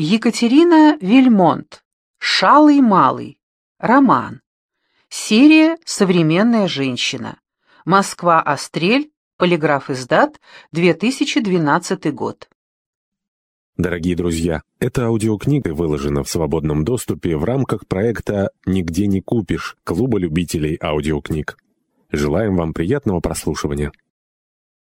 Екатерина Вильмонт. Шалый малый. Роман. Серия «Современная женщина». Москва, Острель, Полиграф издат, 2012 год. Дорогие друзья, эта аудиокнига выложена в свободном доступе в рамках проекта «Нигде не купишь» Клуба любителей аудиокниг. Желаем вам приятного прослушивания.